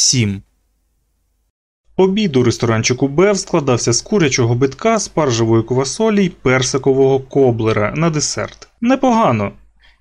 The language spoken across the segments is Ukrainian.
7. Обід у ресторанчику Бев складався з курячого битка, спаржевої квасолі й персикового коблера на десерт. Непогано.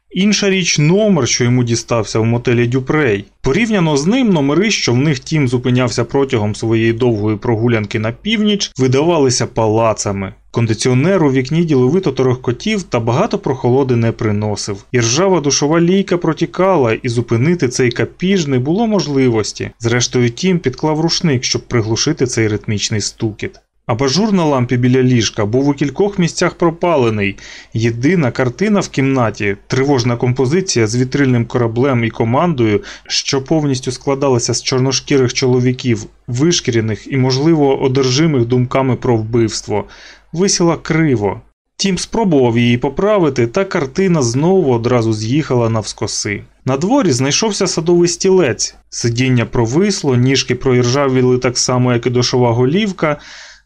Інша річ номер, що йому дістався в мотелі Дюпрей. Порівняно з ним номери, що в них тім зупинявся протягом своєї довгої прогулянки на північ, видавалися палацами. Кондиціонер у вікні діловито торохкотів та багато прохолоди не приносив. І ржава душова лійка протікала, і зупинити цей капіж не було можливості. Зрештою, тім підклав рушник, щоб приглушити цей ритмічний стукіт. Абажур на лампі біля ліжка був у кількох місцях пропалений. Єдина картина в кімнаті тривожна композиція з вітрильним кораблем і командою, що повністю складалася з чорношкірих чоловіків, вишкірених і, можливо, одержимих думками про вбивство, висіла криво. Тім спробував її поправити, та картина знову одразу з'їхала навскоси. На дворі знайшовся садовий стілець, сидіння провисло, ніжки проіржавіли так само, як і дошова голівка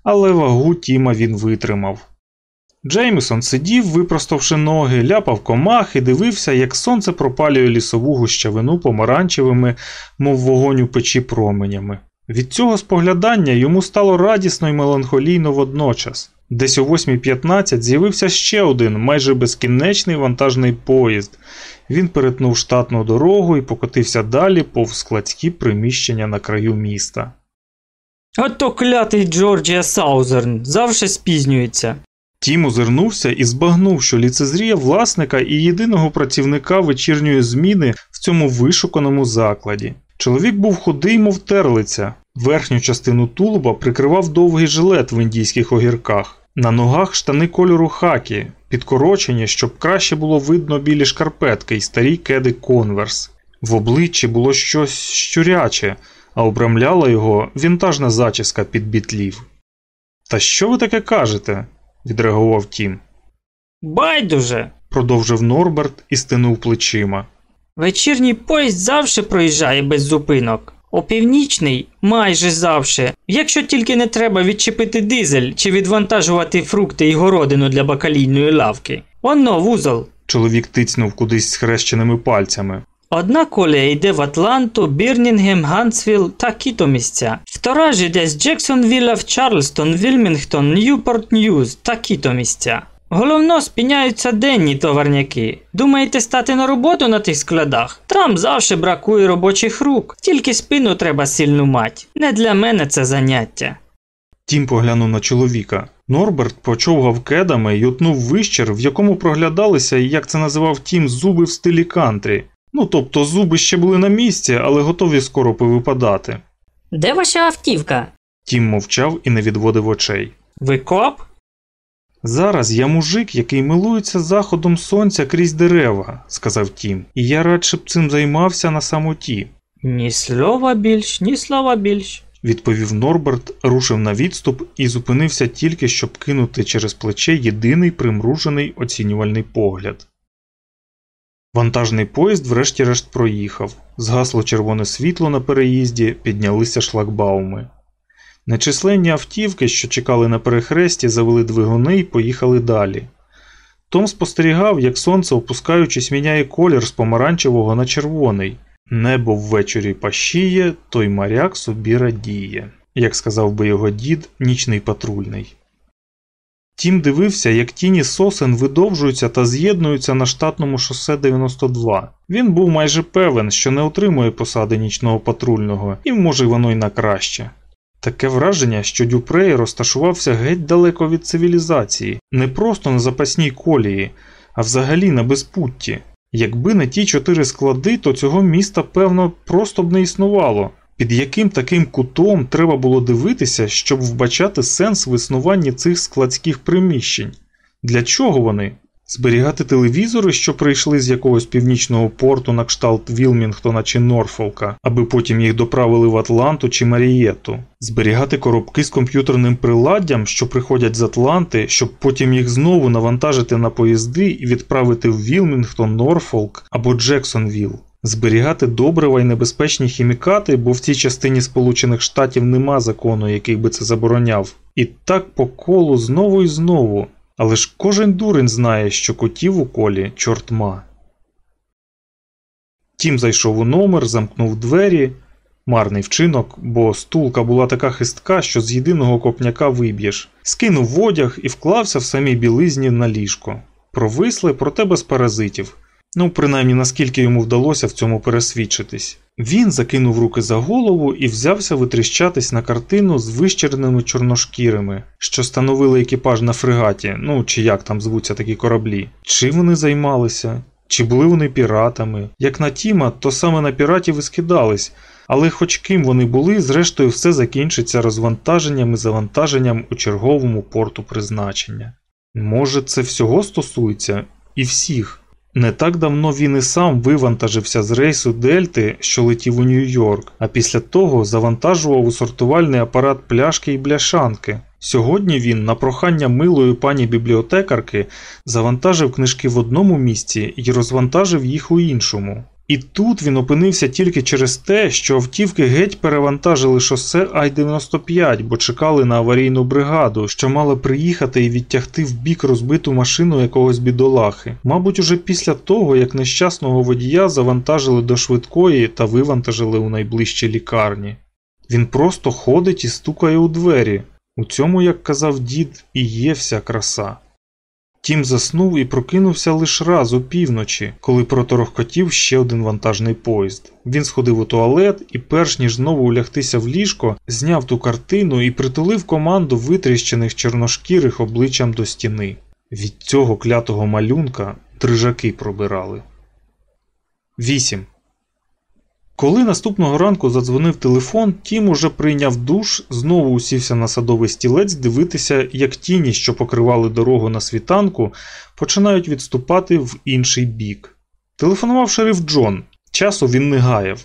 але вагу Тіма він витримав. Джеймісон сидів, випроставши ноги, ляпав комах і дивився, як сонце пропалює лісову гущавину помаранчевими, мов вогонь у печі променями. Від цього споглядання йому стало радісно і меланхолійно водночас. Десь о 8.15 з'явився ще один майже безкінечний вантажний поїзд. Він перетнув штатну дорогу і покотився далі повз складські приміщення на краю міста. Ото клятий Georgia Southern завжди спізнюється. Тім озирнувся і збагнув, що лицезріє власника і єдиного працівника вечірньої зміни в цьому вишуканому закладі. Чоловік був худий, мов терлиця. Верхню частину тулуба прикривав довгий жилет в індійських огірках. На ногах штани кольору хакі, підкорочені, щоб краще було видно білі шкарпетки і старі кеди Converse. В обличчі було щось щуряче а обрамляла його вінтажна зачіска під бітлів. Та що ви таке кажете? відреагував Тім. Байдуже, продовжив Норберт і стинув плечима. Вечірній поїзд завжди проїжджає без зупинок. Опівнічний майже завжди, якщо тільки не треба відчепити дизель чи відвантажувати фрукти і городину для бакалійної лавки. Оно вузол. Чоловік тицнув кудись схрещеними пальцями. Одна колія йде в Атланту, Бірмінгем, Гантсвілл такі-то місця. Втора ж йде з Джексонвілля в Чарльстон, Вільмінгтон, Ньюпорт Ньюз такі-то місця. Головно спіняються денні товарняки. Думаєте стати на роботу на тих складах? Там завжди бракує робочих рук, тільки спину треба сильну мать. Не для мене це заняття. Тім поглянув на чоловіка. Норберт почовгав кедами й утнув вищир, в якому проглядалися, як це називав Тім, зуби в стилі кантрі. Ну тобто зуби ще були на місці, але готові скоро повипадати. Де ваша автівка? Тім мовчав і не відводив очей. Ви коп? Зараз я мужик, який милується заходом сонця крізь дерева, сказав Тім, і я радше б цим займався на самоті. Ні слова більш, ні слова більш, відповів Норберт, рушив на відступ і зупинився тільки, щоб кинути через плече єдиний примружений оцінювальний погляд. Вантажний поїзд врешті-решт проїхав, згасло червоне світло на переїзді, піднялися шлагбауми. Нечисленні автівки, що чекали на перехресті, завели двигуни і поїхали далі. Том спостерігав, як сонце, опускаючись, міняє колір з помаранчевого на червоний. Небо ввечері пащіє, той моряк собі радіє, як сказав би його дід, нічний патрульний. Тім дивився, як тіні сосен видовжуються та з'єднуються на штатному шосе 92. Він був майже певен, що не отримує посади нічного патрульного, і може воно й на краще. Таке враження, що Дюпрей розташувався геть далеко від цивілізації, не просто на запасній колії, а взагалі на безпутті. Якби не ті чотири склади, то цього міста, певно, просто б не існувало. Під яким таким кутом треба було дивитися, щоб вбачати сенс в існуванні цих складських приміщень? Для чого вони? Зберігати телевізори, що прийшли з якогось північного порту на кшталт Вілмінгтона чи Норфолка, аби потім їх доправили в Атланту чи Марієту, зберігати коробки з комп'ютерним приладдям, що приходять з Атланти, щоб потім їх знову навантажити на поїзди і відправити в Вілмінгтон, Норфолк або Джексонвіл зберігати добрива й небезпечні хімікати, бо в цій частині Сполучених Штатів нема закону, який би це забороняв. І так по колу знову і знову. Але ж кожен дурень знає, що котів у колі чортма. Тім зайшов у номер, замкнув двері. Марний вчинок, бо стулка була така хистка, що з єдиного копняка виб'єш. Скинув одяг і вклався в самій білизні на ліжко. Провисли, проте без паразитів. Ну, принаймні наскільки йому вдалося в цьому пересвідчитись. Він закинув руки за голову і взявся витріщатись на картину з вищереними чорношкірими, що становили екіпаж на фрегаті, ну чи як там звуться такі кораблі. Чим вони займалися? Чи були вони піратами? Як на Тіма, то саме на піратів і скидались, але хоч ким вони були, зрештою все закінчиться розвантаженням і завантаженням у черговому порту призначення. Може, це всього стосується і всіх. Не так давно він і сам вивантажився з рейсу Дельти, що летів у Нью-Йорк, а після того завантажував у сортувальний апарат пляшки і бляшанки. Сьогодні він, на прохання милої пані бібліотекарки, завантажив книжки в одному місці і розвантажив їх у іншому. І тут він опинився тільки через те, що автівки геть перевантажили шосе Ай-95, бо чекали на аварійну бригаду, що мала приїхати і відтягти в бік розбиту машину якогось бідолахи. Мабуть, уже після того, як нещасного водія завантажили до швидкої та вивантажили у найближчій лікарні. Він просто ходить і стукає у двері. У цьому, як казав дід, і є вся краса. Тім заснув і прокинувся лише раз у півночі, коли проторохкотів ще один вантажний поїзд. Він сходив у туалет і, перш ніж знову улягтися в ліжко, зняв ту картину і притулив команду витріщених чорношкірих обличчям до стіни. Від цього клятого малюнка дрижаки пробирали. 8. Коли наступного ранку задзвонив телефон, Тім уже прийняв душ, знову усівся на садовий стілець дивитися, як тіні, що покривали дорогу на світанку, починають відступати в інший бік. Телефонував шериф Джон. Часу він не гаяв.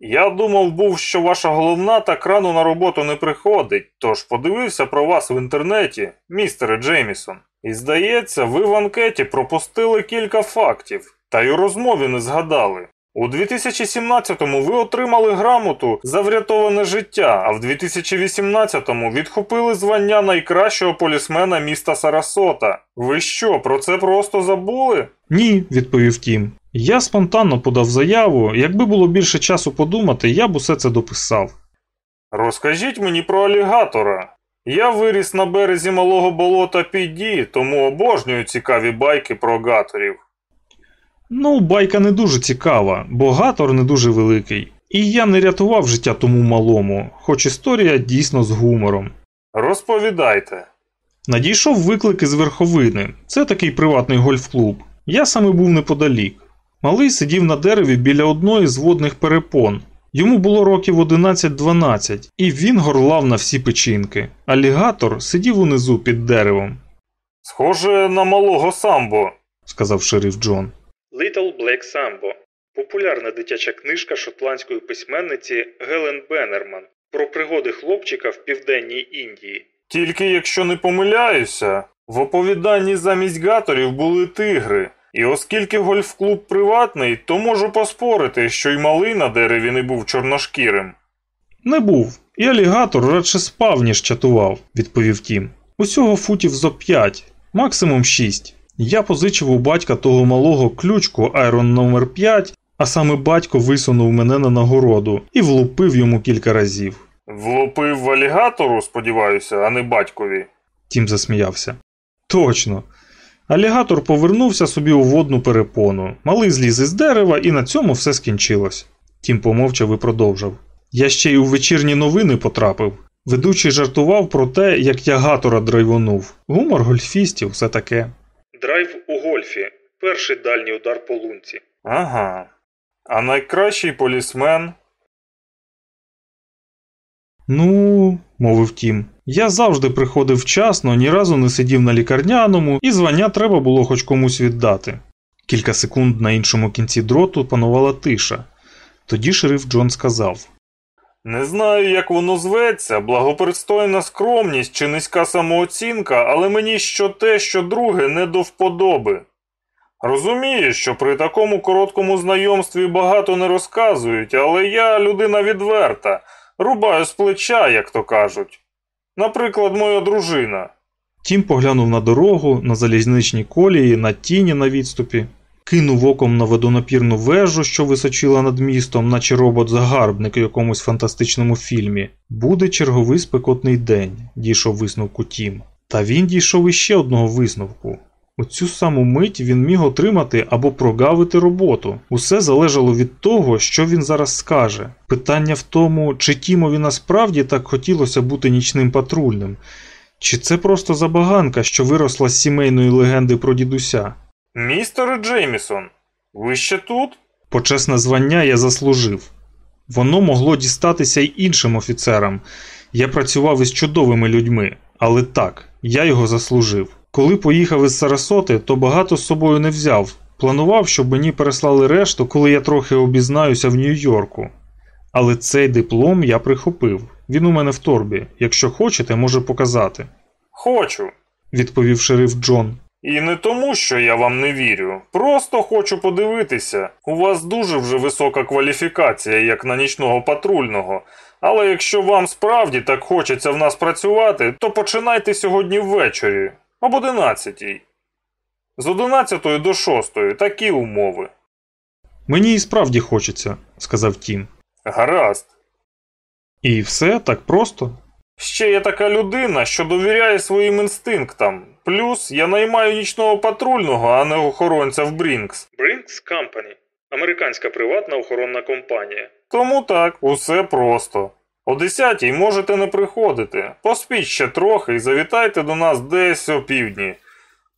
Я думав був, що ваша головна так рано на роботу не приходить, тож подивився про вас в інтернеті, містере Джеймісон. І здається, ви в анкеті пропустили кілька фактів, та й у розмові не згадали. У 2017-му ви отримали грамоту за врятоване життя, а в 2018-му відхопили звання найкращого полісмена міста Сарасота. Ви що, про це просто забули? Ні, відповів Тім. Я спонтанно подав заяву, якби було більше часу подумати, я б усе це дописав. Розкажіть мені про алігатора. Я виріс на березі малого болота Піді, тому обожнюю цікаві байки про гаторів. Ну, байка не дуже цікава, бо гатор не дуже великий. І я не рятував життя тому малому, хоч історія дійсно з гумором. Розповідайте. Надійшов виклик із верховини. Це такий приватний гольф-клуб. Я саме був неподалік. Малий сидів на дереві біля одної з водних перепон. Йому було років 11-12, і він горлав на всі печінки. Алігатор сидів унизу під деревом, Схоже на малого самбо. сказав шериф Джон. Little Black Sambo популярна дитяча книжка шотландської письменниці Гелен Беннерман про пригоди хлопчика в південній Індії. Тільки якщо не помиляюся, в оповіданні замість гаторів були тигри. І оскільки гольф-клуб приватний, то можу поспорити, що й малий на дереві не був чорношкірим. Не був. І алігатор радше спав, ніж чатував, відповів Тім. Усього футів зо п'ять, максимум шість. Я позичив у батька того малого ключку Айрон номер 5 а саме батько висунув мене на нагороду і влупив йому кілька разів. Влупив в алігатору, сподіваюся, а не батькові. Тім засміявся. Точно. Алігатор повернувся собі у водну перепону. Малий зліз із дерева, і на цьому все скінчилось. Тім помовчав і продовжив. Я ще й у вечірні новини потрапив. Ведучий жартував про те, як я гатора драйвонув. Гумор гольфістів, все таке. Драйв у гольфі. Перший дальній удар по лунці. Ага. А найкращий полісмен. Ну, мовив Тім, я завжди приходив вчасно, ні разу не сидів на лікарняному, і звання треба було хоч комусь віддати. Кілька секунд на іншому кінці дроту панувала тиша. Тоді шериф Джон сказав: Не знаю, як воно зветься, благопристойна скромність чи низька самооцінка, але мені що те, що друге не до вподоби. Розумію, що при такому короткому знайомстві багато не розказують, але я людина відверта, рубаю з плеча, як то кажуть. Наприклад, моя дружина. Тім поглянув на дорогу, на залізничні колії, на тіні на відступі. Кинув оком на водонапірну вежу, що височила над містом, наче робот-загарбник у якомусь фантастичному фільмі. Буде черговий спекотний день, дійшов висновку Тім. Та він дійшов іще одного висновку. У цю саму мить він міг отримати або прогавити роботу. Усе залежало від того, що він зараз скаже. Питання в тому, чи Тімові насправді так хотілося бути нічним патрульним, чи це просто забаганка, що виросла з сімейної легенди про дідуся. Містер Джеймісон, ви ще тут? Почесне звання я заслужив. Воно могло дістатися й іншим офіцерам. Я працював із чудовими людьми, але так, я його заслужив. Коли поїхав із Сарасоти, то багато з собою не взяв. Планував, щоб мені переслали решту, коли я трохи обізнаюся в Нью-Йорку. Але цей диплом я прихопив. Він у мене в торбі. Якщо хочете, можу показати, Хочу. відповів шериф Джон. І не тому, що я вам не вірю. Просто хочу подивитися. У вас дуже вже висока кваліфікація, як на нічного патрульного. Але якщо вам справді так хочеться в нас працювати, то починайте сьогодні ввечері, об 11. З 11 до 6 такі умови. Мені і справді хочеться, сказав Тім. Гаразд. І все так просто. Ще є така людина, що довіряє своїм інстинктам. Плюс я наймаю нічного патрульного, а не охоронця в Brinks. Brinks Company Американська приватна охоронна компанія. Тому так, усе просто. О 10 можете не приходити. Поспіть ще трохи і завітайте до нас десь о півдні.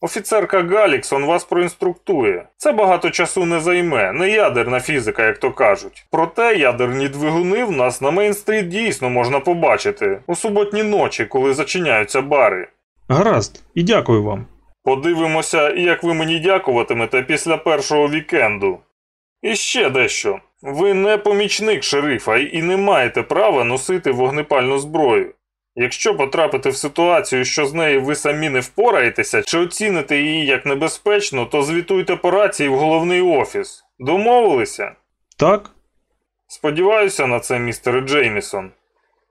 Офіцерка Галіксон вас проінструктує. Це багато часу не займе, не ядерна фізика, як то кажуть. Проте ядерні двигуни в нас на Мейн-стріт дійсно можна побачити у суботні ночі, коли зачиняються бари. Гаразд, і дякую вам. Подивимося, як ви мені дякуватимете після першого вікенду. І ще дещо. Ви не помічник шерифа і не маєте права носити вогнепальну зброю. Якщо потрапите в ситуацію, що з нею ви самі не впораєтеся, чи оціните її як небезпечно, то звітуйте по рації в головний офіс. Домовилися? Так? Сподіваюся на це, містер Джеймісон.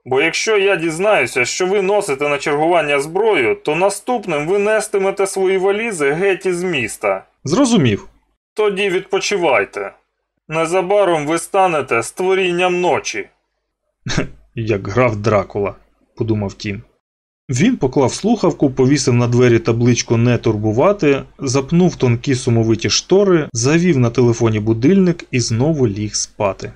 Бо якщо я дізнаюся, що ви носите на чергування зброю, то наступним ви нестимете свої валізи геть із міста. Зрозумів. Тоді відпочивайте. Незабаром ви станете створінням ночі. Як грав Дракула, подумав Тім. Він поклав слухавку, повісив на двері табличку Не турбувати, запнув тонкі сумовиті штори, завів на телефоні будильник і знову ліг спати.